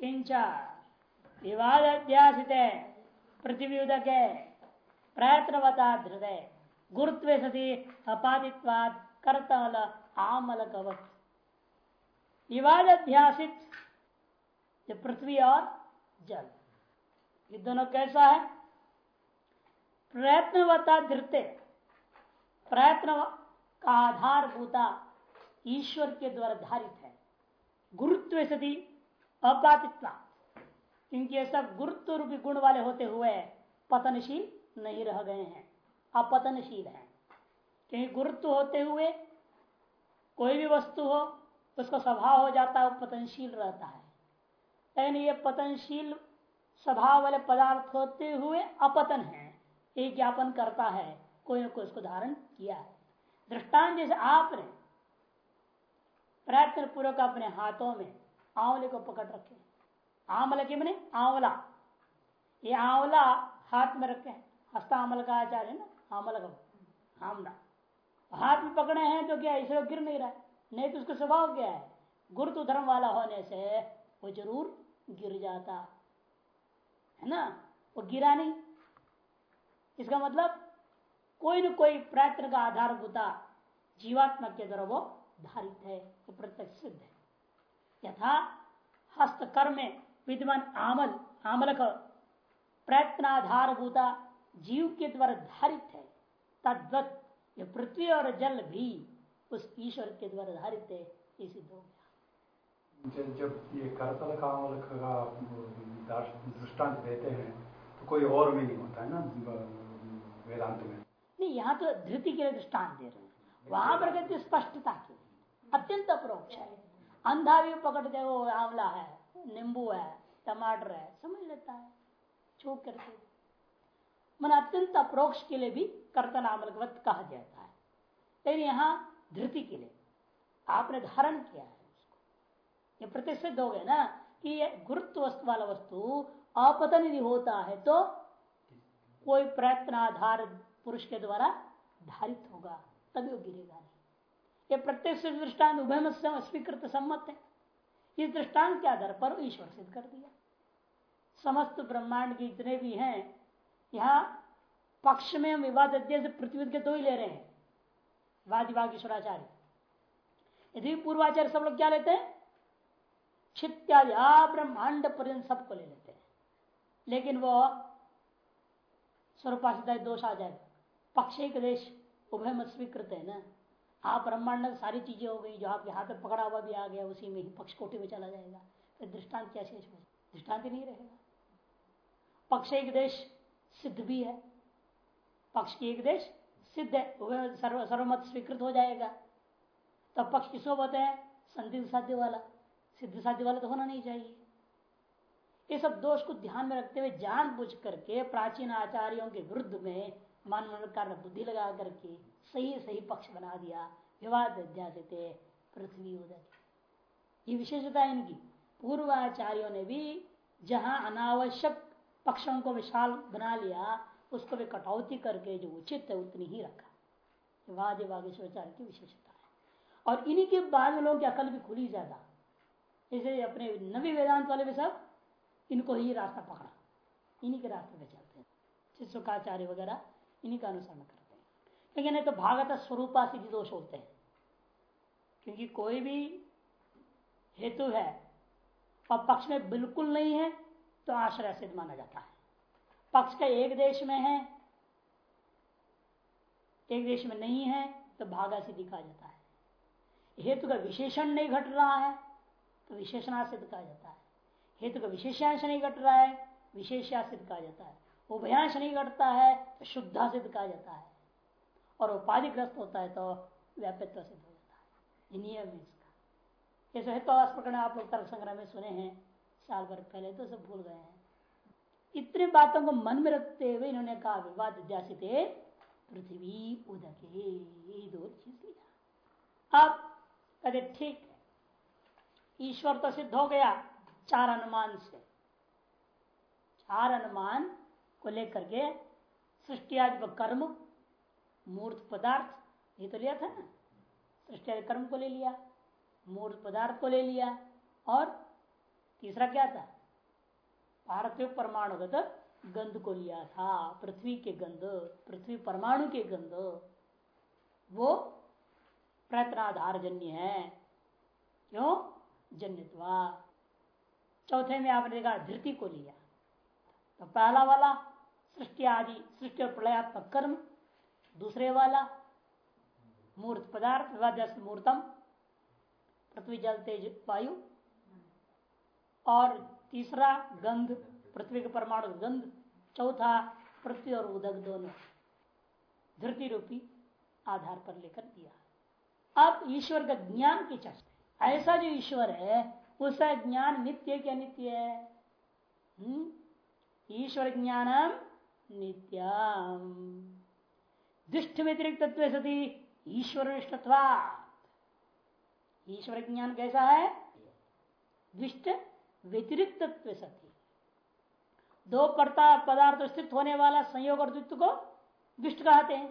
किंच विवाद अध्यासित पृथ्वी उदक प्रयत्नवता हृदय गुरुत्व सती अपादित्वाद करतल आमल कवच विवाद अध्यासित पृथ्वी और जल। ये दोनों कैसा है? प्रयत्नवता धृत्य प्रयत्न का आधारभूता ईश्वर के द्वारा धारित है। गुरुत्व सदी अपातित्वा क्योंकि ये सब गुरुत्व रूपी गुण वाले होते हुए पतनशील नहीं रह गए हैं, अपतनशील है। क्योंकि गुरुत्व होते हुए कोई भी वस्तु हो, उसका स्वभाव हो जाता है पतनशील रहता है। लेकिन ये पतनशील स्वभाव वाले पदार्थ होते हुए अपतन है, ये ज्ञापन करता है, कोई ना कोई उसको धारण किया है। दृष्टांत जैसे आपने प्रयत्न पूर्वक अपने हाथों में आंवले को पकड़ रखे आंवला के बने? आंवला। ये आंवला हाथ में रखे हैं। हस्ता आमल का आचार है ना? आमल का। आमला हाथ में पकड़े हैं तो क्या इसलिए गिर नहीं रहा नहीं तो उसका स्वभाव क्या है? गुरुत्व धर्म वाला होने से वो ज़रूर गिर जाता। है ना? वो गिरा नहीं। इसका मतलब कोई न कोई प्रयत्न का आधार होता जीवात्मा के द्वारा वो धारित है, वो प्रत्यक्ष सिद्ध है। यथा हस्तकर्म में विद्यमान आमल आमलक प्रयत्नाधार भूता जीव के द्वारा धारित है। तद्वत ये पृथ्वी और जल भी उस ईश्वर के द्वारा धारित है ये सिद्ध हो गया। जब ये करतल का अमल का दृष्टांत देते हैं तो कोई और भी नहीं होता है ना वेदांत में? नहीं यहाँ तो धृति के लिए दृष्टांत दे रहे हैं। वहाँ पर कहते स्पष्टता के अत्यंत अप्रोक्ष है। अंधा भी पकड़ते वो आंवला है, नींबू है, टमाटर है, समझ लेता है छोक करके। मन अत्यंत अप्रोक्ष के लिए भी कर्तन आमलकवत कहा जाता है। लेकिन यहाँ धृति के लिए आपने धारण किया है उसको। ये प्रतिष्ठित हो गया ना कि ये गुरुत्व वस्तु वाला वस्तु अपतन यदि होता है तो कोई प्रयत्न आधार पुरुष के द्वारा धारित होगा, तभी वो गिरेगा ये प्रत्यक्ष दृष्टांत उभय स्वीकृत सम्मत है। इस दृष्टांत के आधार पर ईश्वर सिद्ध कर दिया। समस्त ब्रह्मांड के जितने भी हैं, यहाँ पक्ष में हम विवाद अध्यय पृथ्वी के दो ही ले रहे हैं। वादिवाग ईश्वराचार्य यदि पूर्वाचार्य सब लोग क्या लेते हैं? छित्यादि। ब्रह्मांड पर्यंत सबको ले लेते हैं। लेकिन वो स्वरूपाशिता दोष आ जाएगा पक्ष एक देश उभय मत स्वीकृत है ना। आप ब्रह्मांड सारी चीज़ें हो गई जो आपके हाथ पे पकड़ा हुआ भी आ गया, उसी में ही पक्ष कोटि में चला जाएगा। फिर दृष्टांत क्या शेष में दृष्टांत ही नहीं रहेगा। पक्ष एक देश सिद्ध भी है। पक्ष की एक देश सिद्ध है। सर्व सर्वमत स्वीकृत हो जाएगा। तब तो पक्ष किसको बताए हैं? संदिग्ध साध्य वाला। सिद्ध साध्य वाला तो होना नहीं चाहिए। ये सब दोष को ध्यान में रखते हुए जान बुझ करके प्राचीन आचार्यों के विरुद्ध में मान मन बुद्धि लगा करके सही सही पक्ष बना दिया। विवाद अध्यासित पृथ्वी उदय। ये विशेषता इनकी। पूर्वाचार्यों ने भी जहाँ अनावश्यक पक्षों को विशाल बना लिया, उसको भी कटौती करके जो उचित है, उतनी ही रखा। वाद वागेश्वराचार्य की विशेषता है। और इन्हीं के बाद लोगों की अकल भी खुली ज़्यादा। इसे अपने नवी वेदांत वाले भी सब, इनको ही रास्ता पकड़ा। इन्हीं के रास्ते पे चलते हैं। शिष्यकाचार्य वगैरह इन्हीं का अनुसरण करते हैं। लेकिन नहीं तो भागत स्वरूपा सिद्धि दोष होते हैं। क्योंकि कोई भी हेतु है, और पक्ष में बिल्कुल नहीं है तो आश्रय सिद्ध माना जाता है। पक्ष का एक देश में है, एक देश में नहीं है तो भागा सिद्धि कहा जाता है। हेतु का विशेषण नहीं घट रहा है तो विशेषणा सिद्ध कहा जाता है। हेतु का विशेषांश नहीं घट रहा है, विशेषा सिद्ध कहा जाता है। उभयांश नहीं घटता है तो शुद्धा सिद्ध कहा जाता है। और उपाधिग्रस्त होता है तो व्यापित्व सिद्ध हो जाता है। नियम है इसका। ये हेतुवास प्रकरण आप लोग तर्क संग्रह में सुने हैं, साल भर पहले तो सब भूल गए हैं। इतने बातों को मन में रखते हुए इन्होंने कहा, विवाद विद्यासित पृथ्वी उदक, दो चीज़ लिया अब कहते, ठीक है। ईश्वर तो सिद्ध हो गया, चार अनुमान से। चार अनुमान को लेकर के सृष्टि कर्म, मूर्त पदार्थ, ये तो लिया था ना, सृष्टि कर्म को ले लिया, मूर्त पदार्थ को ले लिया, और तीसरा क्या था? पार्थिव परमाणुगत गंध को लिया था, पृथ्वी के गंध, पृथ्वी परमाणु के गंध, वो प्रयत्नाधार जन्य है। क्यों? जन्यत्वा। चौथे में आपने देखा धृति को लिया। तो पहला वाला सृष्टि आदि, सृष्टि और प्रलयात्मक कर्म, दूसरे वाला, मूर्त पदार्थ मूर्तम, पृथ्वी जल, तेज, वायु, और तीसरा गंध, पृथ्वी के परमाणु गंध, चौथा पृथ्वी और उदक दोनों धृति रूपी आधार पर लेकर दिया। अब ईश्वर का ज्ञान की चर्चा। ऐसा जो ईश्वर है उसका ज्ञान नित्य क्या नित्य है। हम्म? ईश्वर ज्ञानम नित्यम। दुष्ट व्यतिरिक्त सती ईश्वर ईश्वर ज्ञान कैसा है? दुष्ट व्यतिरिक्त सती। दो पड़ता पदार्थ स्थित होने वाला संयोग और द्वित्व को दुष्ट कहते हैं।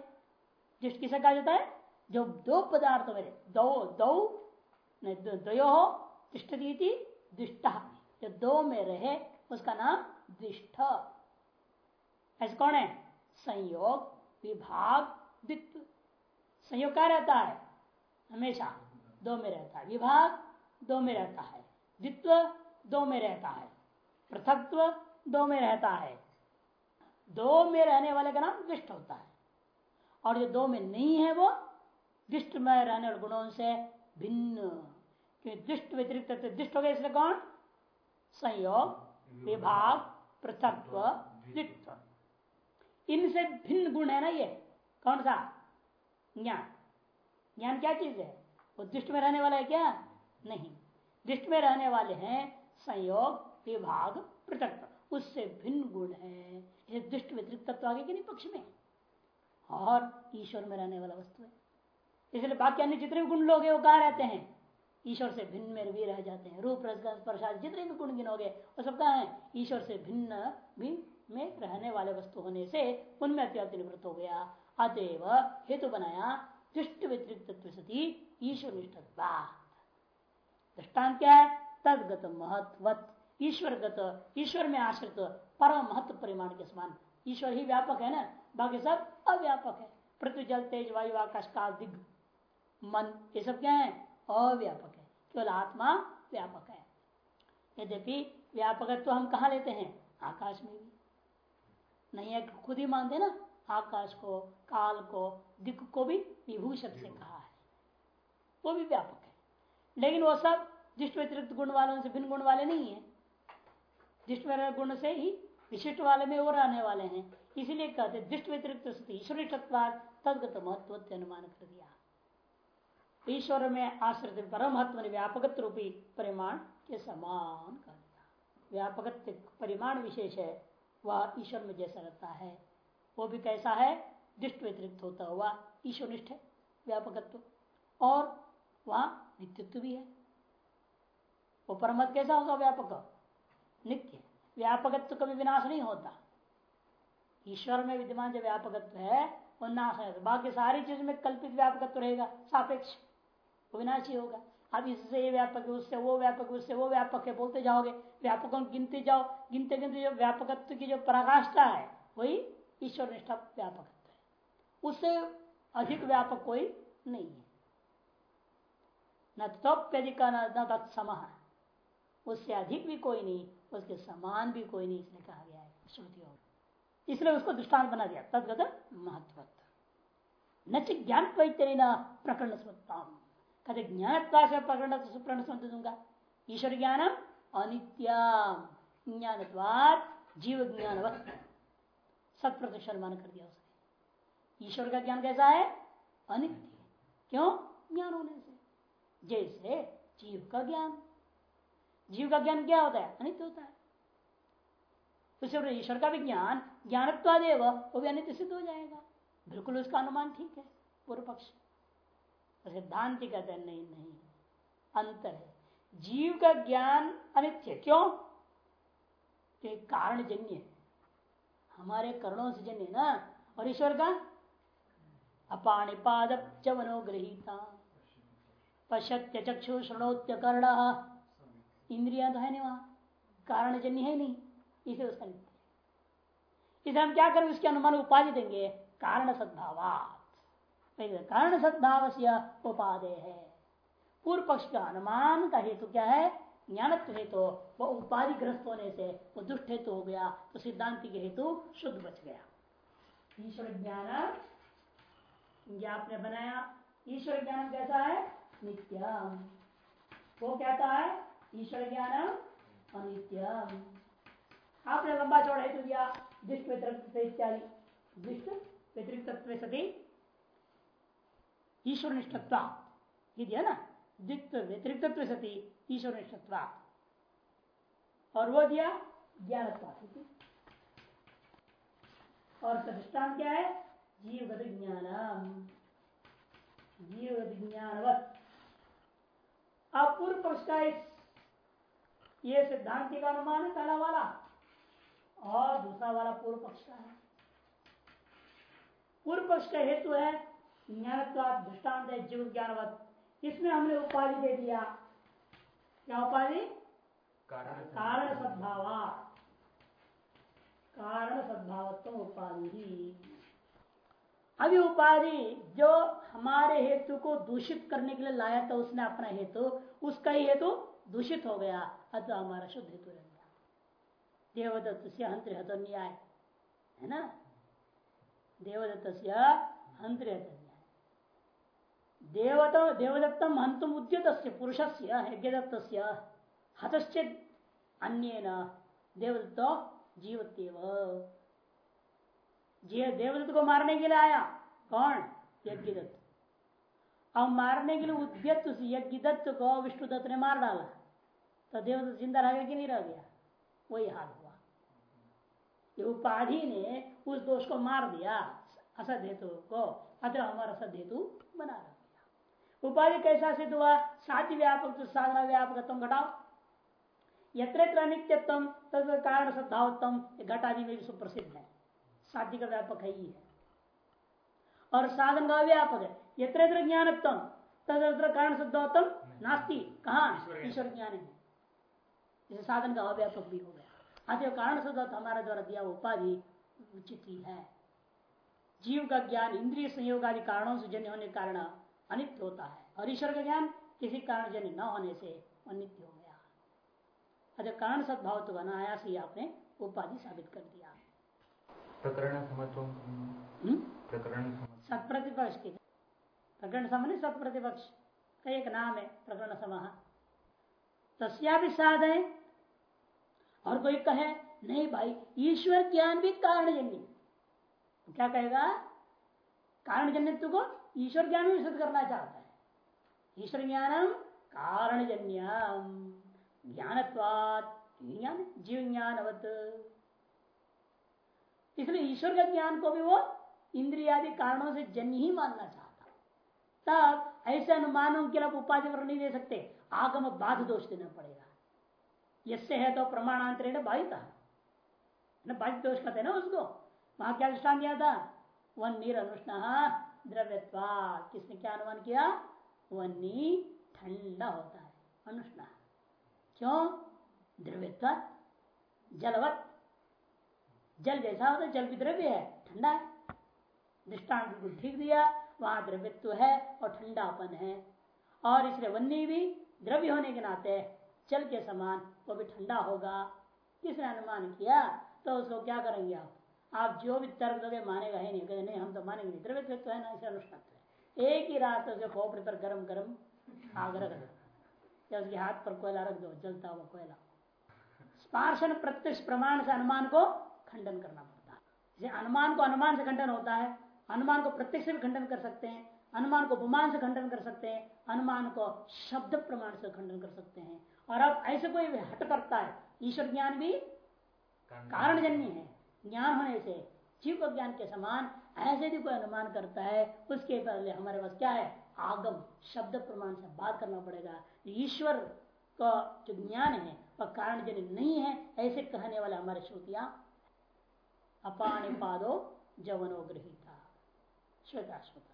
दुष्ट किसे कहा जाता है? जो दो पदार्थ मेरे, दो दो दो हो तिष्ठती दुष्ट। जो दो में रहे, उसका नाम दुष्ट। ऐसे कौन है? संयोग विभाग द्वित्व संयोग क्या रहता है? हमेशा दो में रहता है। विभाग दो में रहता है। द्वित्व दो में रहता है। पृथकत्व दो में रहता है। दो में रहने वाले का नाम दुष्ट होता है। और जो दो में नहीं है वो दुष्ट में रहने वाले गुणों से भिन्न। क्योंकि दुष्ट व्यतिरिक्त दुष्ट हो गया इसलिए कौन? संयोग विभाग पृथकत्व द्वित्व इनसे भिन्न गुण है ना ये? कौन सा? ज्ञान। ज्ञान क्या चीज़ है? वो दुष्ट में रहने वाला है क्या? नहीं। दुष्ट में रहने वाले हैं संयोग, विभाग पृथक उससे भिन्न गुण है। ये दुष्ट व्यतिरिक्त तत्व आगे के नहीं, पक्ष में। और ईश्वर में रहने वाला वस्तु है। इसलिए बाकी अन्य जितने गुण लोग हैं, वो कहा रहते हैं? ईश्वर से भिन्न में भी रह जाते हैं। रूप, रस प्रसाद जितने भी गुण गिनोगे, वो सब कहा है? ईश्वर से भिन्न भिन्न में रहने वाले वस्तु होने से उनमें अत्यंत निवृत्त हो गया। अतएव हेतु बनाया दुष्ट व्यतिरिक्त सती ईश्वर दृष्टान क्या है? तदगत महत्वत। ईश्वरगत, ईश्वर में आश्रित परम महत्व परिमाण के समान। ईश्वर ही व्यापक है ना? बाकी सब अव्यापक है। पृथ्वी, जल, तेज, वायु, आकाश, काल, दिग्ग, मन, ये सब क्या है? अव्यापक है, केवल आत्मा व्यापक है। यद्यपि व्यापक तो हम कहा लेते हैं? आकाश में भी। नहीं है खुद ही मानते ना, आकाश को, काल को दिक्क को भी विभूषण से कहा है। वो भी व्यापक है। लेकिन वो सब दृष्ट व्यतिरिक्त गुण वालों से भिन्न गुण वाले नहीं है। दृष्ट गुण से ही विशिष्ट वाले में वो रहने वाले हैं। इसीलिए कहते दृष्ट व्यतिरिक्त ईश्वरी तत्व तदगत महत्व अनुमान कर दिया। ईश्वर में आश्रित परम महत्व व्यापक रूपी परिमाण के समान कर दिया। व्यापक परिमाण विशेष है, वह ईश्वर में जैसा रहता है, वो भी कैसा है? दृष्ट व्यतिरिक्त होता हुआ ईश्वरनिष्ठ है, व्यापकत्व। और वहाँ नित्यत्व भी है। वो परमत कैसा होगा? व्यापक। नित्य। व्यापकत्व कभी विनाश नहीं होता। ईश्वर में विद्यमान जो व्यापकत्व है, वो नाश है बाकी सारी चीज़ में कल्पित व्यापकत्व रहेगा, सापेक्ष। वो विनाशी होगा। अब इससे ये व्यापक है, उससे वो व्यापक उससे वो व्यापक है, बोलते जाओगे, व्यापकों गिनते जाओ, गिनते गिनते जो व्यापकत्व की जो पराकाष्ठा है, वही ईश्वर निष्ठा व्यापकत्व है। उससे अधिक व्यापक कोई नहीं है। न तोप्यधिक न तत्सम। उससे अधिक भी कोई नहीं, उसके समान भी कोई नहीं इसने कहा गया है श्रुतियों इसलिए उसको दृष्टांत बना दिया, तदगत महत्व न ज्ञान न प्रकरण स्मृताम कहते ज्ञानत्वा से प्रकरण सुप्रण समझ दूँगा ईश्वर ज्ञानम अनित्यम। ज्ञानत्वाद जीव ज्ञान सत प्रतिशत मान कर दिया उसने। ईश्वर का ज्ञान कैसा है? अनित्य क्यों? ज्ञान होने से। जैसे जीव का ज्ञान। जीव का ज्ञान क्या होता है? अनित्य होता है। उसे ईश्वर का भी ज्ञान, ज्ञानत्वादेव, वो भी अनित्य सिद्ध हो जाएगा। बिल्कुल उसका अनुमान ठीक है पूर्व पक्ष सिद्धांति कहते हैं नहीं नहीं। अंतर है। जीव का ज्ञान अनित्य। क्यों? तो कारण जन्य है। हमारे करणों से जन्य ना? और ईश्वर का? अपाणिपाद चवनोग्रहीता पश्यत्य चक्षु श्रणोत्य कर्ण। इंद्रिया तो है नहीं वहाँ। कारण जन्य है नहीं। इसे उसका नित्य। इसे हम क्या करेंगे उसके अनुमान उपाधि देंगे। कारण सद्भावात। कारण सद्भाव से उपाधे है। पूर्व पक्ष का अनुमान का हेतु क्या है? ज्ञानत्व हेतु। तो, वो उपाधि ग्रस्त होने से वो दुष्ट हेतु हो गया तो सिद्धांति के हेतु शुद्ध बच गया। ईश्वर ज्ञान आपने बनाया। ईश्वर ज्ञान कैसा है? नित्यम। वो कहता है ईश्वर ज्ञान अनित्यम। आपने लंबा चौड़ा हेतु दिया। दृष्ट इत्यादि। दृष्ट व्यतिरिक्त सती ईश्वर निष्ठत्वा दिया ना? व्यतिरिक्त सती ईश्वर निष्ठत्वा और वो दिया ज्ञान और प्रतिष्ठान क्या है? जीवगत ज्ञान जीवगत ज्ञानवत अब पूर्व पक्ष का इस ये सिद्धांति का अनुमान है, पहला वाला। और दूसरा वाला पूर्व पक्ष का है। पूर्व पक्ष का हेतु है ज्ञानत्वाद दृष्टांत है जीव ज्ञानवत। इसमें हमने उपाधि दे दिया। क्या उपाधि? कारण सद्भाव। कारण सद्भावत्व उपाधि। अभी उपाधि जो हमारे हेतु को दूषित करने के लिए लाया था उसने अपना हेतु उसका ही हेतु दूषित हो गया। अतः हमारा शुद्ध हेतु रह गया। देवदत्त से हंत्र हत न्याय है ना? देवदत्त से हंत्र हत देवत देवदत्तम हंतुम उद्यत पुरुष से यज्ञदत्त हतश्चित अन्य देवदत्त जीवत्यव। देवदत्त को मारने के लिए आया कौन यज्ञदत्त। अब मारने के लिए उद्यत उस यज्ञदत्त को विष्णुदत्त ने मार डाला तो देवदत्त ज़िंदा रह गया कि नहीं रह गया वही हाल हुआ। ये उपाधि ने उस दोष को मार दिया असद हेतु को, अतः हमारा असद हेतु बना रहा। उपाधि कैसा सिद्ध हुआ? साध्य व्यापक तो साधना व्यापक घटाओ। यत्र नित्यत्म तद कारण श्रद्धावत्तम घटादि में भी सुप्रसिद्ध है। साध्य का व्यापक है ही है। और साधन का व्यापक है। यत्र ज्ञानत्म तदत्र कारण शुद्धोत्तम नास्ती। कहा? ईश्वर ज्ञान है। इसे साधन का अव्यापक भी हो गया। अतः कारण शुद्ध हमारे द्वारा दिया उपाधि उचित ही है। जीव का ज्ञान इंद्रिय संयोग आदि कारणों से जन्य होने के कारण अनित्य होता है। और ईश्वर का ज्ञान किसी कारण जन्य न होने से अनित्य हो गया। अतः कारण सद्भाव तो अनायास ही आपने उपाधि साबित कर दिया। प्रकरण हम्म? प्रकरण सत्प्रतिपक्ष की प्रकरण समझ सत्प्रतिपक्ष। का एक नाम है प्रकरण समाह। तस्या भी साध है। और कोई कहे नहीं भाई ईश्वर ज्ञान भी कारण जन्य तो क्या कहेगा? कारण जन्य को ईश्वर ज्ञान भी सिद्ध करना चाहता है। ईश्वर ज्ञानम कारण जन्यम ज्ञानत्वात ज्ञान, जीव ज्ञानवत। इसलिए ईश्वर के ज्ञान को भी वो इंद्रियादि कारणों से जन्य ही मानना चाहता तब ऐसे अनुमानों के लिए उपाधि पर नहीं दे सकते। आगम बाध दोष देना पड़ेगा। यसे है तो प्रमाणांतर बाधित। बाधित दोष कहते ना उसको। वहाँ क्या दृष्टान दिया था। वन निर अनुष्ण द्रव्यत्वा। किसने क्या अनुमान किया? वन्नी ठंडा होता है, अनुष्ण। क्यों? द्रव्यत्व, जलवत। जल जैसा होता है, जल भी द्रव्य है, ठंडा है। दृष्टान बिल्कुल ठीक दिया, वहाँ द्रव्यत्व है और ठंडापन है। और इसलिए वन्नी भी द्रव्य होने के नाते जल के समान, वो भी ठंडा होगा। किसने अनुमान किया? तो उसको क्या करेंगे आप? आप जो भी तर्क दोगे मानेगा ही नहीं। कहते नहीं हम तो मानेंगे नहीं। द्रव्य तो है ना इसे अनुष्ठान एक ही रात उसके खोपड़े पर गरम गरम आग रख दो। या उसके हाथ पर कोयला रख दो जलता हुआ कोयला। स्पार्शन प्रत्यक्ष प्रमाण से अनुमान को खंडन करना पड़ता है। जैसे अनुमान को अनुमान से खंडन होता है अनुमान को प्रत्यक्ष से भी खंडन कर सकते हैं अनुमान को उपमान से खंडन कर सकते हैं अनुमान को शब्द प्रमाण से खंडन कर सकते हैं। और अब ऐसे कोई हट करता है ईश्वर ज्ञान भी कारण जन्य है। ज्ञान होने से, जीव को ज्ञान के समान, ऐसे भी कोई अनुमान करता है, उसके पहले हमारे पास क्या है? आगम, शब्द प्रमाण से बात करना पड़ेगा। ईश्वर का जो ज्ञान है, वह कारण जन्य नहीं है, ऐसे कहने वाले हमारे श्रुतियाँ, अपाणी पादो जवनो गृहिता। श्वेताश्वतर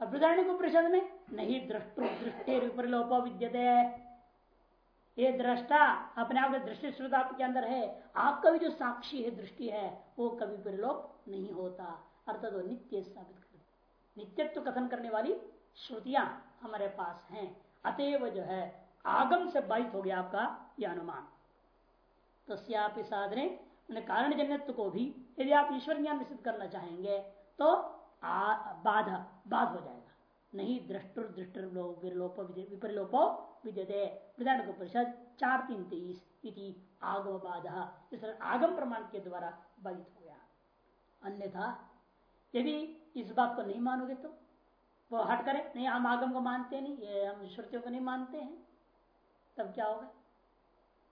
और उपनिषद में, नहीं, दृष्टु दृष्टि परिलोप विद्यते। ये दृष्टा अपने आप दृष्टि श्रोता आपके अंदर है, आपका भी जो साक्षी है, दृष्टि है, वो कभी परिलोप नहीं होता। अर्थात वो नित्य साबित कर नित्यत्व कथन करने वाली श्रुतियाँ हमारे पास हैं। अतएव जो है, आगम से बाधित हो गया आपका यह अनुमान। तस्यापि साधने कारण जन्यत्व को भी यदि आप ईश्वर ज्ञान निश्चित करना चाहेंगे तो बाधा, बाध हो जाएगा। नहीं दृष्टुर विरलोप विपरिलोपो विद्यते। परिषद चार तीन तेईस इति आगम बाधा इस आगम प्रमाण के द्वारा बाधित हो गया। अन्यथा यदि इस बात को नहीं मानोगे तो वो हट करे। नहीं हम आगम को मानते नहीं ये हम श्रुतियों को नहीं मानते हैं। तब क्या होगा?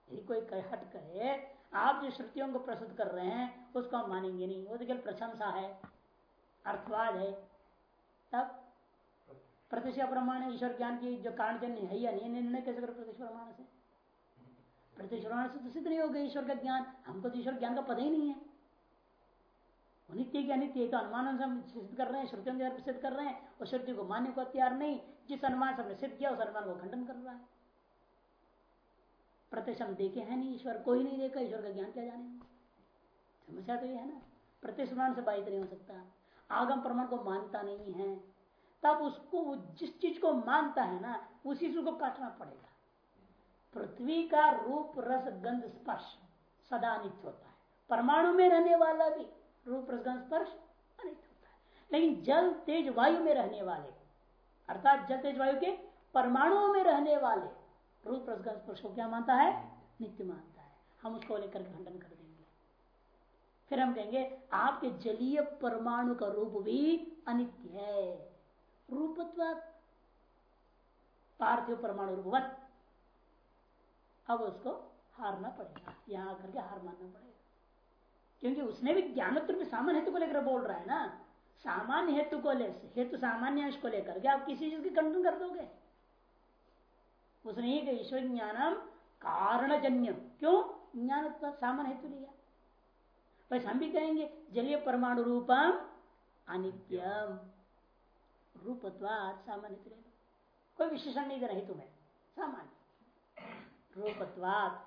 यदि कोई कर, हट करे आप जो श्रुतियों को प्रस्तुत कर रहे हैं उसको हम मानेंगे नहीं। वो तो केवल प्रशंसा है अर्थवाद है। तब प्रतिष्ठा प्रमाण ईश्वर ज्ञान की जो कारण जन्य है या नहीं निर्णय कैसे करो प्रतिष्ठा प्रमाण से? प्रतिष्ठा प्रमाण से तो सिद्ध नहीं होगा ईश्वर का ज्ञान। हमको तो ईश्वर ज्ञान का पता ही नहीं है। नित्य की अनित्य तो अनुमान से हम सिद्ध कर रहे हैं, श्रुतियों के सिद्ध कर रहे हैं, और श्रुति को मानने को तैयार नहीं। जिस अनुमान से हमने सिद्ध किया, उस अनुमान को खंडन कर रहा है। प्रत्यक्ष हम देखे हैं नहीं, ईश्वर को ही नहीं देखा, ईश्वर का ज्ञान क्या जाने? समस्या तो ये है ना। प्रत्यक्ष प्रमाण से बाधित नहीं हो सकता। आगम प्रमाण को मानता नहीं है। तब उसको जिस चीज़ को मानता है ना, उसी चीज़ को काटना पड़ेगा। पृथ्वी का रूप, रस, गंध, स्पर्श सदा नित्य होता है। परमाणु में रहने वाला भी रूप, रस, गंध, स्पर्श अनित्य होता है। लेकिन जल, तेज वायु में रहने वाले, अर्थात जल, तेज वायु के परमाणुओं में रहने वाले रूप, रस, गंध, स्पर्श को क्या मानता है? नित्य मानता है। हम उसको लेकर खंडन कर देंगे। फिर हम कहेंगे, आपके जलीय परमाणु का रूप भी अनित्य है। रूपत्व पार्थिव परमाणु रूपवत। अब उसको हारना पड़ेगा। यहाँ करके हार मानना पड़ेगा। क्योंकि उसने भी ज्ञानोत्तर में सामान्य हेतु को लेकर बोल रहा है ना। सामान्य हेतु को ले, हेतु सामान्य अंश को लेकर के आप किसी चीज़ की खंडन कर दोगे। उसने ही ईश्वर ज्ञानम कारणजन्य। क्यों? ज्ञान सामान्य हेतु लिया। बस हम भी कहेंगे, जलीय परमाणु रूपम अनित्यम। रूपत्वाद सामान्य कोई विशेषण नहीं दे रही तुम्हें। सामान्य। रूपत्वाद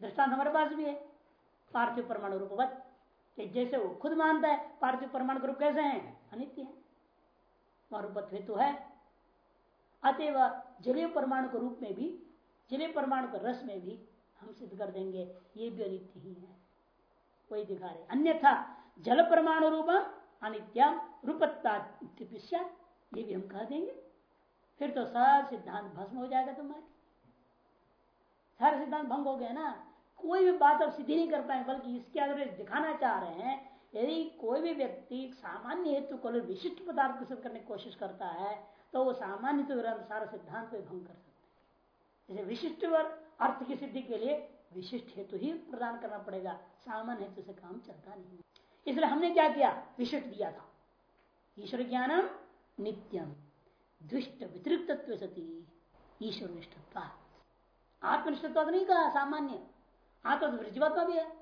दृष्टांत हमारे पास भी है। पार्थिव परमाणु रूपवत। कि जैसे वो खुद मानता है, पार्थिव परमाणु रूप कैसे हैं? अनित्य है। रूपत्व हेतु है। अतएव जलीय परमाणु के रूप में भी, जलीय परमाणु के रस में भी हम सिद्ध कर देंगे। ये भी अनित्य ही है। वही दिखा रहे अन्यथा जल परमाणु रूपम अनित्यम रूपत्ता ये भी हम कह देंगे। फिर तो सब सिद्धांत भस्म हो जाएगा तुम्हारे। सारे सिद्धांत भंग हो गए ना, कोई भी बात अब सिद्धि नहीं कर पाए, बल्कि इसके अगर दिखाना चाह रहे हैं, यदि कोई भी व्यक्ति सामान्य हेतु को विशिष्ट पदार्थ को सिद्ध करने की कोशिश करता है तो वो सामान्य तो सारा सिद्धांत को भंग कर सकते हैं। जैसे विशिष्ट अर्थ की सिद्धि के लिए विशिष्ट हेतु ही प्रदान करना पड़ेगा, सामान्य हेतु से काम चलता नहीं इसलिए हमने क्या किया? विशिष्ट दिया था। ईश्वर ज्ञानम नित्यम। दुष्ट वितरिक्त सती। ईश्वर निष्ठत्व आत्मनिष्ठत्व नहीं कहा, सामान्य। आत्म ब्रजवात्मा भी है।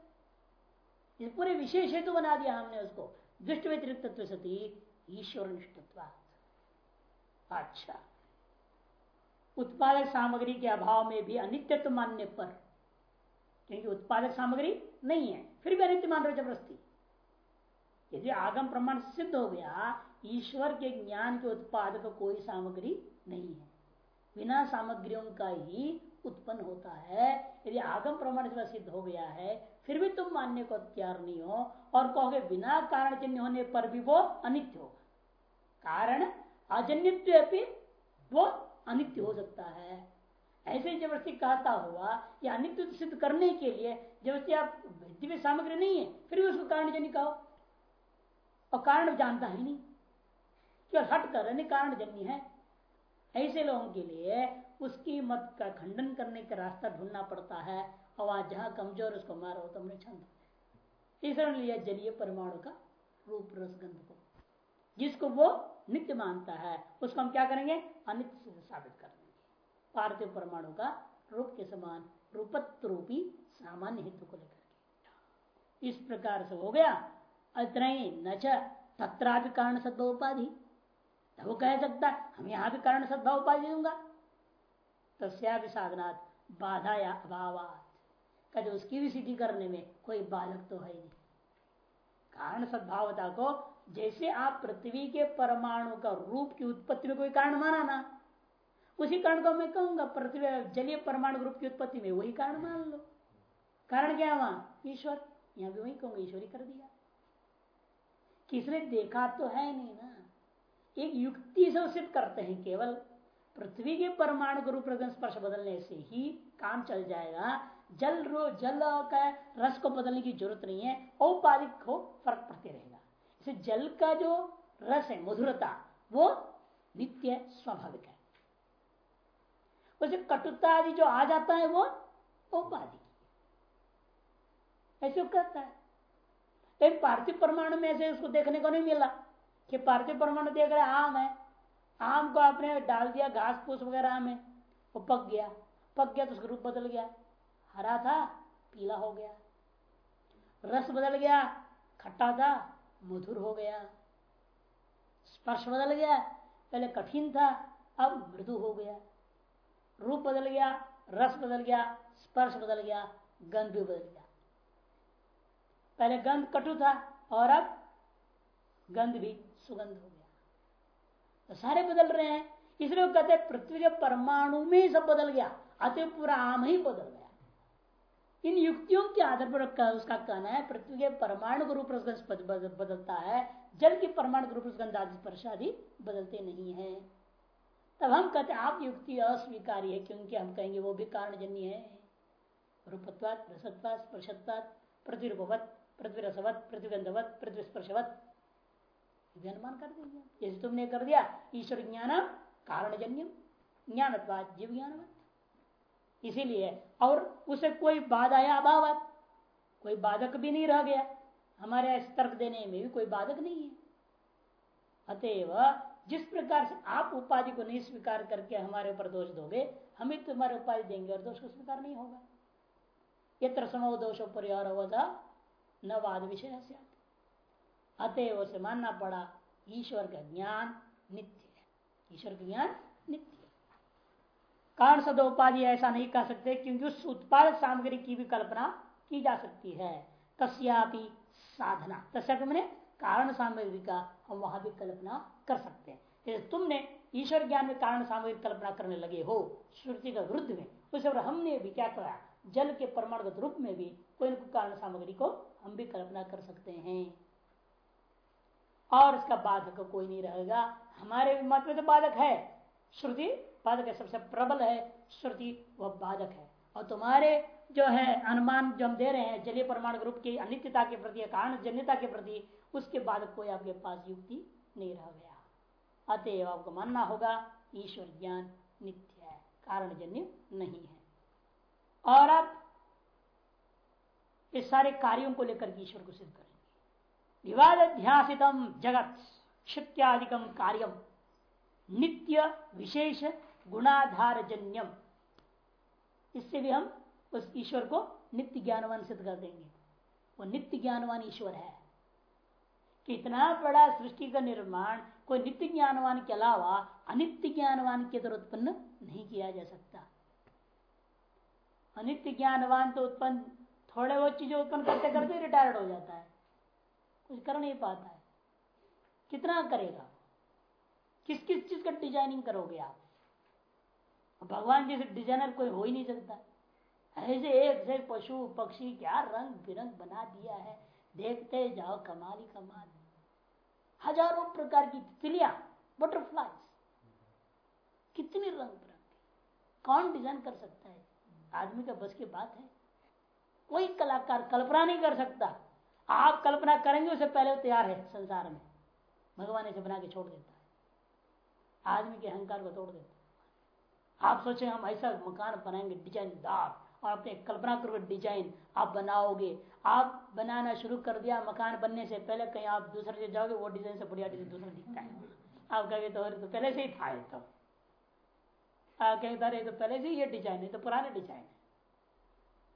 इस पूरे विशेष हेतु बना दिया हमने उसको। दुष्ट व्यतिरिक्त सती ईश्वर निष्ठत्व अच्छा। उत्पादक सामग्री के अभाव में भी अनित्यत्व मानने पर। क्योंकि उत्पादक सामग्री नहीं है, फिर भी अनित्य मान रहे ज़बरदस्ती। यदि आगम प्रमाण सिद्ध हो गया, ईश्वर के ज्ञान के उत्पादक कोई सामग्री नहीं है। बिना सामग्रियों का ही उत्पन्न होता है। यदि आगम प्रमाण से सिद्ध हो गया है, फिर भी तुम मानने को तैयार नहीं हो और कहोगे बिना कारण जन्य होने पर भी वो अनित्य होगा। कारण अजन्य वो अनित्य हो सकता है। ऐसे ज़बरदस्ती कहता हुआ, या अनित्य सिद्ध करने के लिए ज़बरदस्ती आप दिव्य सामग्री नहीं है, फिर भी उसको कारण जन्य कहो। और कारण जानता ही नहीं क्यों हट कर कारण जन्य है। ऐसे लोगों के लिए उसकी मत का खंडन करने का रास्ता ढूंढना पड़ता है। और वहाँ जहाँ कमज़ोर, उसको मारो तो हमने छंद लिया जलीय परमाणु का रूप रसगंध को। जिसको वो नित्य मानता है, उसको हम क्या करेंगे? अनित्य साबित कर देंगे। पार्थिव परमाणु का रूप के समान रूपत्व रूपी सामान्य हेतु को लेकर इस प्रकार से हो गया। ही न भी कारण सद्भाव उपाधि। वो कह सकता हम यहाँ भी कारण सद्भाव उपाधि दूँगा। तस्या भी बाधा या अभाव कहते उसकी भी सिद्धि करने में कोई बाधक तो है नहीं। कारण सद्भावता को जैसे आप पृथ्वी के परमाणु का रूप की उत्पत्ति में कोई कारण माना ना, उसी कारण को मैं कहूँगा, पृथ्वी जलीय परमाणु रूप की उत्पत्ति में वही कारण मान लो। कारण क्या वहाँ? ईश्वर। यहाँ भी वही कहूँगा, ईश्वरी कर दिया। किसने देखा तो है नहीं ना। एक युक्ति से सिद्ध करते हैं केवल। पृथ्वी के परमाणु के रूप स्पर्श बदलने से ही काम चल जाएगा। जल रो, जल का रस को बदलने की ज़रूरत नहीं है, औपाधिक हो फ़र्क पड़ते रहेगा। इसे जल का जो रस है, मधुरता, वो नित्य स्वाभाविक है। उसे कटुता आदि जो आ जाता है, वो औपाधिक ऐसे कहता है। एक पार्थिव परमाणु में ऐसे उसको देखने को नहीं मिला कि पार्थिव परमाणु देख रहे आम है। आम को आपने डाल दिया, घास फूस वगैरह में, वो पक गया। पक गया तो उसका रूप बदल गया। हरा था, पीला हो गया। रस बदल गया, खट्टा था, मधुर हो गया। स्पर्श बदल गया, पहले कठिन था, अब मृदु हो गया। रूप बदल गया, रस बदल गया, स्पर्श बदल गया, गंध भी बदल गया। पहले गंध कटु था और अब गंध भी सुगंध हो गया। तो सारे बदल रहे हैं। इसलिए कहते पृथ्वी के परमाणु में सब बदल गया। अतः पूरा आम ही बदल गया। इन युक्तियों के आधार पर उसका कहना है, पृथ्वी के परमाणु रूप बदलता है। जल के परमाणु रूप आदि बदलते नहीं है। तब हम कहते आप युक्ति अस्वीकारी है, क्योंकि हम कहेंगे वो भी कारण कारणजन्य है। रूपत्वात, रसत्वात प्रतिरूपवत पृथ्वी रसवत पृथ्वी गंधवत पृथ्वी स्पर्शवत अनुमान कर देंगे जैसे तुमने कर दिया, ईश्वर ज्ञान कारणजन्य ज्ञान जीव ज्ञानवत इसीलिए, और उसे कोई बाधा या अभाव कोई बाधक भी नहीं रह गया। हमारे तर्क देने में भी कोई बाधक नहीं है। अतएव, जिस प्रकार से आप उपाधि को नहीं स्वीकार करके हमारे ऊपर दोष दोगे, हम ही तुम्हारे उपाधि देंगे और दोष को स्वीकार नहीं होगा। यत्र समो दोषो परिहार होगा न वाद विषय से अतएव उसे मानना पड़ा, ईश्वर का ज्ञान नित्य है। ईश्वर का ज्ञान नित्य कारण सद उपाधि ऐसा नहीं कह सकते, क्योंकि उस उत्पाद सामग्री की भी कल्पना की जा सकती है। तस्यापि साधना। तस्या मैंने कारण सामग्री का हम वहाँ भी कल्पना कर सकते हैं। तुमने ईश्वर ज्ञान में कारण सामग्री कल्पना करने लगे हो, श्रुति का विरुद्ध में उस हमने भी क्या कहा जल के परमाणुगत रूप में भी कोई कारण सामग्री को हम भी कल्पना कर सकते हैं। और इसका बाधक कोई नहीं रहेगा। हमारे मत में तो बाधक है। श्रुति, बाधक है सबसे प्रबल है। श्रुति, वह बाधक है। और तुम्हारे जो है अनुमान जो हम दे रहे हैं, जलीय परमाणु रूप की अनित्यता के प्रति कारण जन्यता के प्रति, उसके बाद कोई आपके पास युक्ति नहीं रह गया। अतएव आपको मानना होगा, ईश्वर ज्ञान नित्य है कारण जन्य नहीं है। और आप इस सारे कार्यों को लेकर ईश्वर को सिद्ध करेंगे। विवादाध्यासित जगत क्षित्यादिकम कार्यम नित्य विशेष गुणाधार जन्यम इससे भी हम उस ईश्वर को नित्य ज्ञानवान सिद्ध कर देंगे। वो नित्य ज्ञानवान ईश्वर है। कितना बड़ा सृष्टि का निर्माण कोई नित्य ज्ञानवान के अलावा अनित्य ज्ञानवान के तरह उत्पन्न नहीं किया जा सकता। अनित्य ज्ञानवान तो उत्पन्न, थोड़े बहुत चीज़ें उत्पन्न करते करते रिटायर्ड हो जाता है। कुछ कर नहीं पाता है। कितना करेगा? किस किस चीज़ का डिज़ाइनिंग करोगे आप? भगवान जैसे डिज़ाइनर कोई हो ही नहीं सकता। ऐसे एक से पशु, पक्षी क्या रंग बिरंग बना दिया है। देखते जाओ, कमाल ही कमाल हज़ारों प्रकार की तितलियाँ बटरफ्लाई कितने रंग बिरंगे। कौन डिज़ाइन कर सकता है? आदमी का बस की बात है। कोई कलाकार कल्पना नहीं कर सकता। आप कल्पना करेंगे, उसे पहले तैयार है संसार में। भगवान इसे बना के छोड़ देता है। आदमी के अहंकार को तोड़ देता है। आप सोचे, हम ऐसा मकान बनाएँगे, डिजाइनदार। और अपने कल्पना करोगे डिज़ाइन आप बनाओगे। आप बनाना शुरू कर दिया मकान बनने से पहले कहीं आप दूसरे जगह जाओगे वो डिज़ाइन से बढ़िया डिज़ाइन दूसरा दिखता है। आप कहेंगे तो, तो पहले से ही था तो। कहेंगे अरे तो पहले से ये डिज़ाइन है तो पुराने डिज़ाइन है।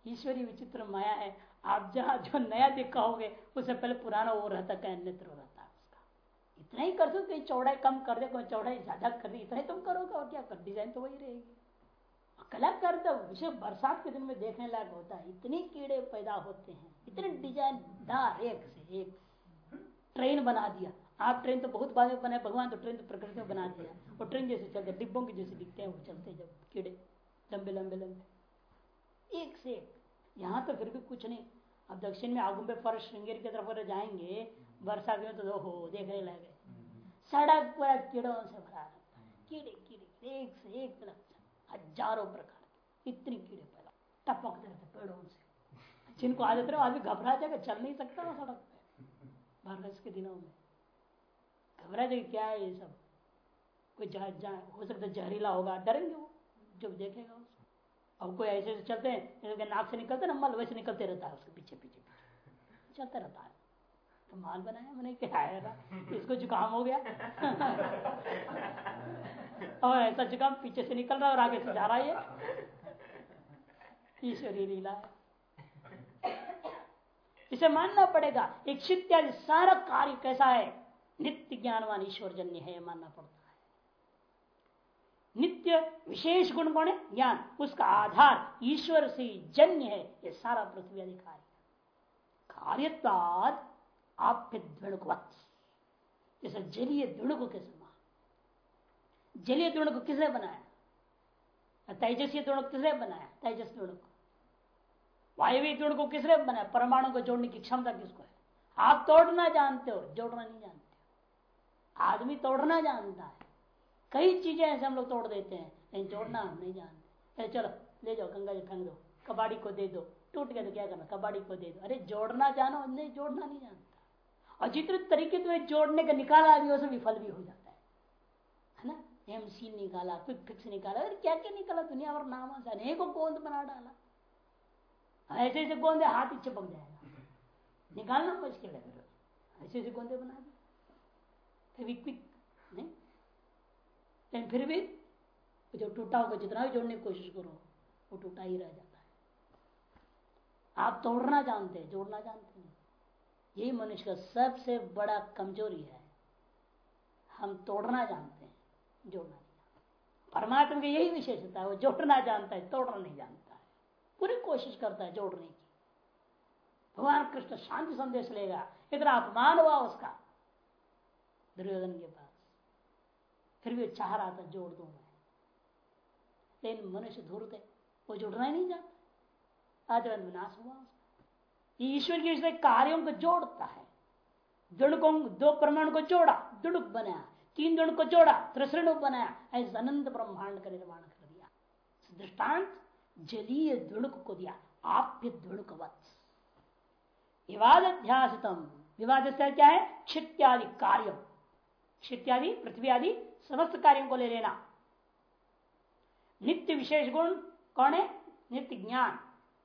ईश्वरी विचित्र माया है। आप जहाँ जो नया दिखाओगे उससे पहले पुराना वो रहता कहीं अन्यत्र रहता है उसका। इतना ही कर कहीं चौड़ाई कम कर दे कोई चौड़ाई ज़्यादा कर दे इतना ही तुम करोगे और क्या कर डिज़ाइन तो वही रहेगी। कलाकार तो विशेष बरसात के दिन में देखने लायक होता है। इतने कीड़े पैदा होते हैं। इतने डिजाइनदार एक से एक ट्रेन बना दिया। आप ट्रेन तो बहुत बाद में बनाए भगवान तो ट्रेन तो प्रकृति में बना दिया। और ट्रेन जैसे चलते डिब्बों के जैसे दिखते हैं वो चलते जब कीड़े लंबे लंबे लंबे। एक से एक। यहाँ तो फिर भी कुछ नहीं। अब दक्षिण में आगुम्बे पर श्रृंगेर की तरफ़ जाएँगे वर्षा में तो हो देखने लगे सड़क पूरा कीड़ों से भरा रहता है। कीड़े कीड़े एक से एक तरफ़ हज़ारों प्रकार इतनी कीड़े पैदा टपकते रहते पेड़ों से। जिनको आदत रहे आदमी घबरा जाएगा चल नहीं सकता ना सड़क पे। बारिश के दिनों में। घबरा जाएगा क्या है ये सब? कोई जा, जा, हो सकता है जहरीला होगा डरेंगे वो जब देखेगा उसको अब कोई ऐसे चलते हैं नाक से निकलते ना मल वैसे निकलते रहता है उसके पीछे पीछे। चलता रहता है। माल बनाया मैंने क्या आएगा इसको जुकाम हो गया। और ऐसा जुकाम पीछे से निकल रहा है और आगे से जा रहा है ईश्वरी लीला। इसे मानना पड़ेगा, एक इत्यादि सारा कार्य कैसा है? नित्य ज्ञानवान ईश्वर जन्य है मानना पड़ता है। नित्य विशेष गुण कौन है ज्ञान, उसका आधार ईश्वर से जन्य है, ये सारा पृथ्वी अधिकारी। कार्यत्वाद आप्य द्विणुकवत जैसे जलीय द्विणुक के समान। जलीय द्विणुक किसने बनाया? तेजस्वी द्विणुक किसने बनाया? तेजस द्विणुक वायवी द्विणुक को किसने बनाया? परमाणु को जोड़ने की क्षमता किसको है? आप तोड़ना जानते हो, जोड़ना नहीं जानते आदमी तोड़ना जानता है। कई चीज़ें ऐसे हम लोग तोड़ देते हैं, लेकिन जोड़ना हम नहीं जानते। चलो, ले जाओ, गंगा जी फेंक दो। कबाड़ी को दे दो। टूट गया तो क्या करना? कबाड़ी को दे दो। अरे जोड़ना जानो, नहीं, जोड़ना नहीं जानता। और तरीके तुम्हें जोड़ने का निकाला भी उसमें विफल भी हो जाता है। है ना? एम सी निकाला क्विक फिक्स निकाला, अरे क्या क्या निकाला दुनिया भर नाम अनेकों गोंद बना डाला। ऐसे ऐसे गोंदे हाथ ही चिपक जाएगा। निकालना मुश्किल है फिर ऐसे ऐसे गोंदे बना दिए क्विक नहीं? लेकिन फिर भी जो टूटा होगा, जितना भी जोड़ने की कोशिश करो, वो टूटा ही रह जाता है। आप तोड़ना जानते हैं, जोड़ना जानते हैं। यही मनुष्य का सबसे बड़ा कमज़ोरी है। हम तोड़ना जानते हैं, जोड़ना नहीं जानते। परमात्मा की यही विशेषता है, वो जोड़ना जानता है, तोड़ना नहीं जानता है। पूरी कोशिश करता है जोड़ने की। भगवान कृष्ण शांति संदेश लेगा, इतना अपमान हुआ उसका दुर्योधन के पास। फिर भी चाह रहा था, जोड़ दू मैं। लेकिन मनुष्य धूर्त है, वो जुड़ना ही नहीं चाहता आज विनाश हुआ उसका। ईश्वर के कार्यों को जोड़ता है। दुणुकों दो परमाणु को जोड़ा दुणुक बनाया। तीन दुण को जोड़ा त्रिसृणुक बनाया, ऐसे अनंत ब्रह्मांड का निर्माण कर दिया। दृष्टांत, जलीय दुणुक को दिया, आप्य दुणुकवत विवाद विवाद क्या है? क्षित्यादि कार्य। क्षित्यादि पृथ्वी आदि, समस्त कार्यों को ले लेना। नित्य विशेष गुण कौन है? नित्य ज्ञान।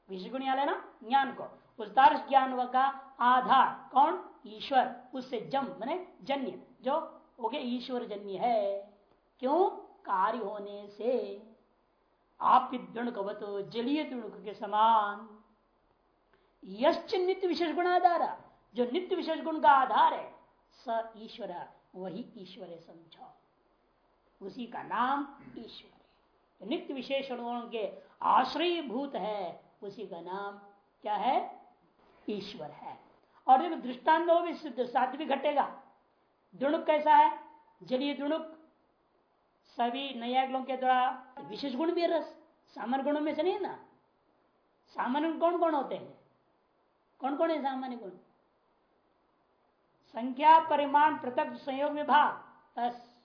विशेष गुण या लेना, ज्ञान को। उस ज्ञान का आधार। कौन? ईश्वर। उससे जम, मैंने जन्य। जो? हो गया ईश्वर जन्य है। क्यों? कार्य होने से। आप दुणुकवत जलीय दुणुक के समान। यश्च नित्य विशेष गुण आधार। जो नित्य विशेष गुण का आधार है, स ईश्वर। वही ईश्वर है समझो। उसी का नाम ईश्वर है। तो नित्य विशेष गुणों के आश्रय भूत है, उसी का नाम क्या है? ईश्वर है। और जब दृष्टांत भी साथ भी घटेगा। दुणुक कैसा है? जलीय दुणुक सभी नया के द्वारा विशेष गुण भी रस। सामान्य गुणों में से नहीं ना? सामान्य कौन कौन होते हैं? कौन कौन है सामान्य गुण? संख्या, परिमाण, पृथक, संयोग विभाग बस।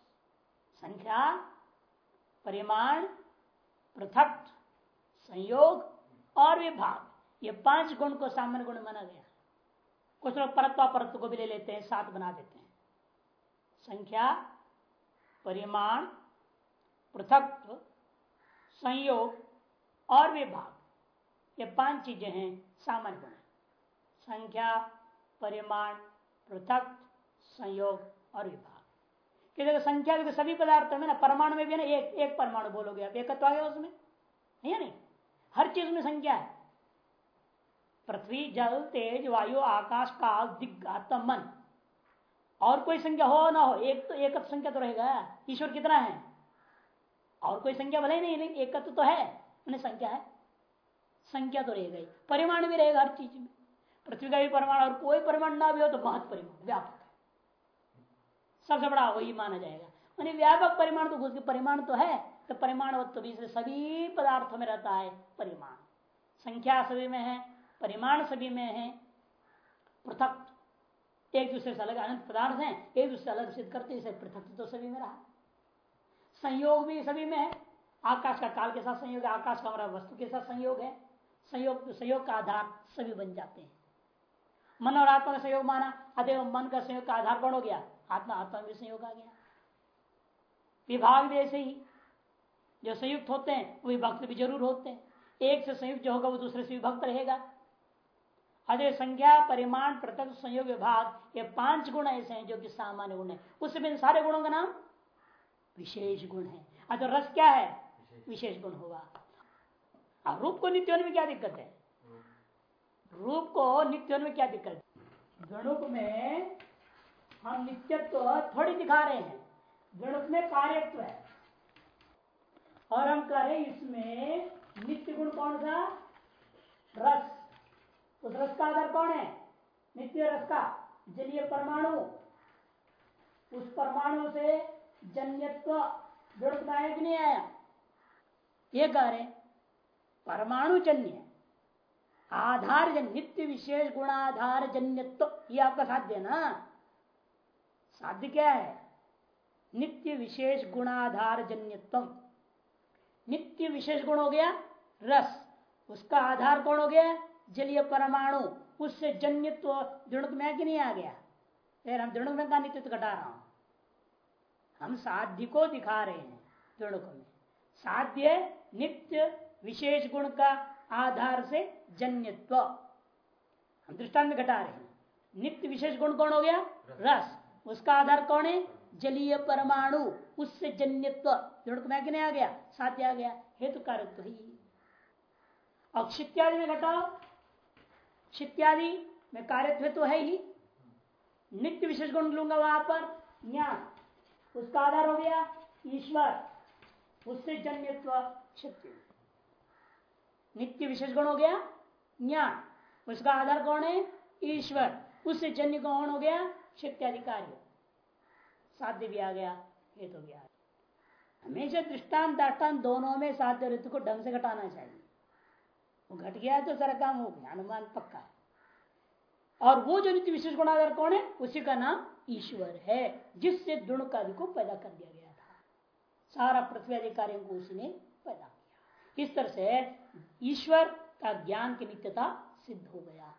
संख्या, परिमाण, पृथक, संयोग और विभाग। ये पाँच गुण को सामान्य गुण माना गया। कुछ लोग परत्वा परत्व को भी ले लेते हैं, सात बना देते हैं। संख्या, परिमाण, पृथकत्व, संयोग और विभाग। ये पाँच चीज़ें हैं, सामान्य गुण। संख्या, परिमाण पृथक संयोग और विभाग। कि संख्या के सभी पदार्थों में ना, परमाणु में भी ना, एक एक परमाणु बोलोगे आप एकत्व आ गया उसमें। नहीं नहीं? हर चीज़ में संख्या है। पृथ्वी, जल, तेज, वायु, आकाश, काल दिग्घात मन। और कोई संख्या हो ना हो, एक तो एक संख्या तो रहेगा। ईश्वर कितना है? और कोई संख्या भले नहीं एकत्व तो है। उन्हें संख्या है। संख्या तो रहेगा ही। परिमाण भी रहेगा हर चीज़ में। पृथ्वी का भी परिमाण, और कोई परिमाण ना भी हो तो बहुत परिमाण, व्यापक। है सबसे बड़ा वही माना जाएगा। मानी व्यापक परिमाण तो उसके परिमाण तो है तो परिमाण तो भी सभी पदार्थों में रहता है परिमाण। संख्या सभी में है परिमाण सभी में है, पृथक। एक दूसरे से अलग अनंत पदार्थ हैं, एक दूसरे अलग सिद्ध करते इसे पृथक तो सभी में रहा। संयोग भी सभी में है। आकाश का काल के साथ संयोग है, आकाश का हमारा वस्तु के साथ संयोग है। संयोग संयोग का आधार सभी बन जाते हैं। मन और आत्मा का संयोग माना अतः मन का संयोग का आधार कौन हो गया, आत्मा आत्मा में संयोग आ गया। विभाग भी ऐसे ही, जो संयुक्त होते हैं, वो विभक्त भी ज़रूर होते हैं। एक से संयुक्त जो होगा, वो दूसरे से विभक्त रहेगा। अजय संख्या परिमाण पृथक संयोग विभाग ये पाँच गुण ऐसे हैं जो कि सामान्य गुण है। उसमें सारे गुणों का नाम विशेष गुण है। अच्छा रस क्या है? विशेष। गुण होगा। अब रूप को नित्य में क्या दिक्कत है? रूप को नित्य में क्या दिक्कत है? गणुक में हम नित्यत्व थोड़ी दिखा रहे हैं। गणुक में कार्यत्व है। और हम कह रहे इसमें नित्य गुण कौन सा? रस। उस रस का आधार कौन है? नित्य रस का जलीय परमाणु। उस परमाणु से जन्यत्व जुड़त आया कि नहीं आया। ये कह रहे परमाणु जन्य आधार जन नित्य विशेष गुणाधार जन्यत्व ये आपका साध्य है ना? साध्य क्या है? नित्य विशेष गुणाधार जन्यत्व नित्य विशेष गुण हो गया रस। उसका आधार कौन हो गया? जलीय परमाणु, उससे जन्यत्व दृढ़ में कि नहीं आ गया? फिर हम दृढ़ में का नित्य घटा रहा हूँ। हम साध्य को दिखा रहे हैं दृढ़ में साध्य नित्य विशेष गुण का आधार से जन्यत्व। हम दृष्टांत घटा रहे हैं। नित्य विशेष गुण कौन हो गया? रस। उसका आधार कौन है? जलीय परमाणु। उससे जन्यत्व। दृढ़ में कि नहीं आ गया? साध्य आ गया। हेतु कारक तो ही और में घटाओ। शित्यादि में कार्य तो है ही। नित्य विशेष गुण लूँगा वहाँ पर। ज्ञान उसका आधार हो गया ईश्वर। उससे जन्यत्व शक्ति नित्य विशेष गुण हो गया ज्ञान उसका आधार कौन है? ईश्वर। उससे जन्य कौन हो गया? शक्ति कार्य। साध्य भी आ गया ये तो गया। हमेशा दाष्टान दोनों में साध्य ऋतु को ढंग से घटाना चाहिए। घट गया तो सारा काम हो गया अनुमान पक्का है। और वो जो नित्य विशेष गुणाधार कौन है? उसी का नाम ईश्वर है, जिससे दुणकादि को पैदा कर दिया गया था। सारा पृथ्वी अधिकारियों को उसने पैदा किया। इस तरह से ईश्वर का ज्ञान की नित्यता सिद्ध हो गया।